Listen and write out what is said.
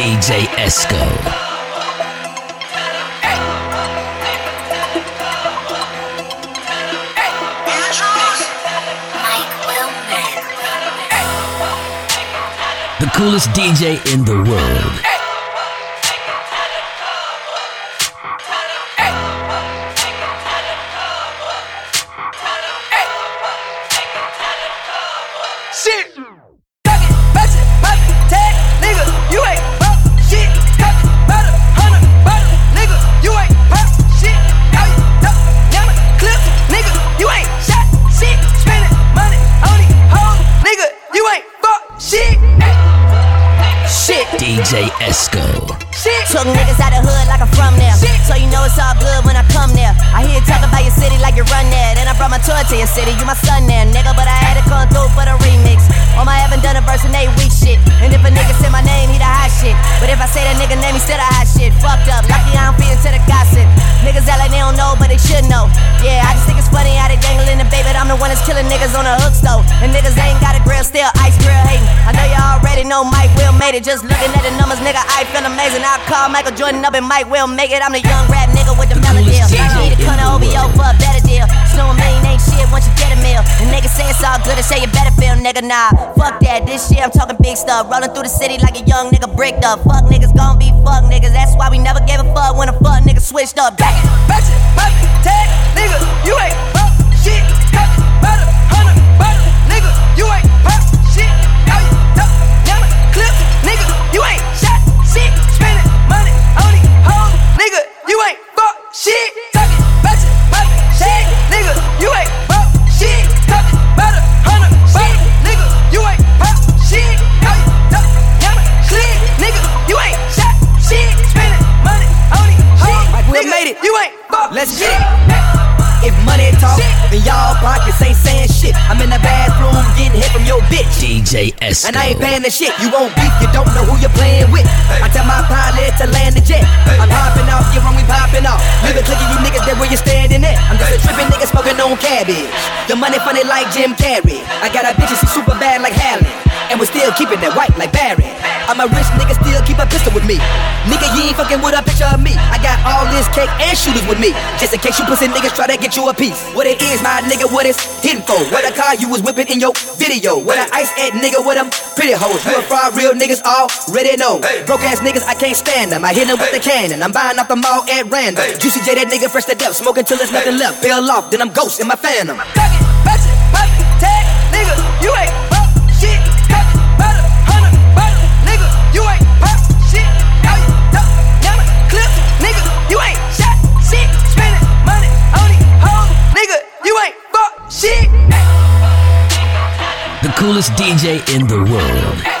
DJ Esco. The coolest DJ in the world. DJ Esco. Took niggas out the hood like I'm from there. Shit. So you know it's all good when I come there. I hear you talk about your city like you run there. Then I brought my tour to your city, you my son there, nigga. But I had to come through for the remix. On my haven't done a verse in eight weeks shit. And if a nigga say my name, he the hot shit. But if I say that nigga name, he still the hot shit. Fucked up, lucky I don't fit into the gossip. Niggas act like they don't know, but they should know. Yeah, I just think it's funny how they dangling the baby. But I'm the one that's killing niggas on the hook though. And niggas ain't got a grill, still ice grill hating. I know y'all already know Mike Will made it. Just looking at the numbers, nigga, I feel amazing. I call Michael Jordan up and Mike will make it. I'm the young rap nigga with the melody. Need a ton of OVO for a better deal. Million ain't shit once you get a meal. And niggas say it's all good and say you better feel, nigga. Nah, fuck that. This year I'm talking big stuff. Rolling through the city like a young nigga bricked up. Fuck niggas gon' be fuck niggas. That's why we never gave a fuck when a fuck nigga switched up. Back back it, back it, Let's shit. get it. If money talk, then y'all pockets ain't saying shit. I'm in the bathroom getting hit from your bitch. DJ Esco. And I ain't paying the shit. You won't beef, you don't know who you're playing with. I tell my pilot to land the jet. I'm popping off, you wrong, we popping off. Nigga clicking you niggas that where you standing at. I'm just a tripping nigga smoking on cabbage. The money funny like Jim Carrey. I got a bitch super bad like Halle. And we're still keeping that white like Barry. I'm a rich nigga, still keep a pistol with me. Nigga, you ain't fucking with a picture of me. I got all this cake and shooters with me. Just in case you pussy niggas try to get you a piece. What it is, my nigga, what it's hidden for. What a car you was whipping in your video. What a ice at nigga with them pretty hoes. You a fraud, real niggas already know. Broke ass niggas, I can't stand them. I hit them with the cannon. I'm buying off the mall at random. Juicy J, that nigga fresh to death. Smoking till there's nothing left. Peel off, then I'm ghost in my phantom. Back it, it, tag, nigga. You ain't The coolest DJ in the world.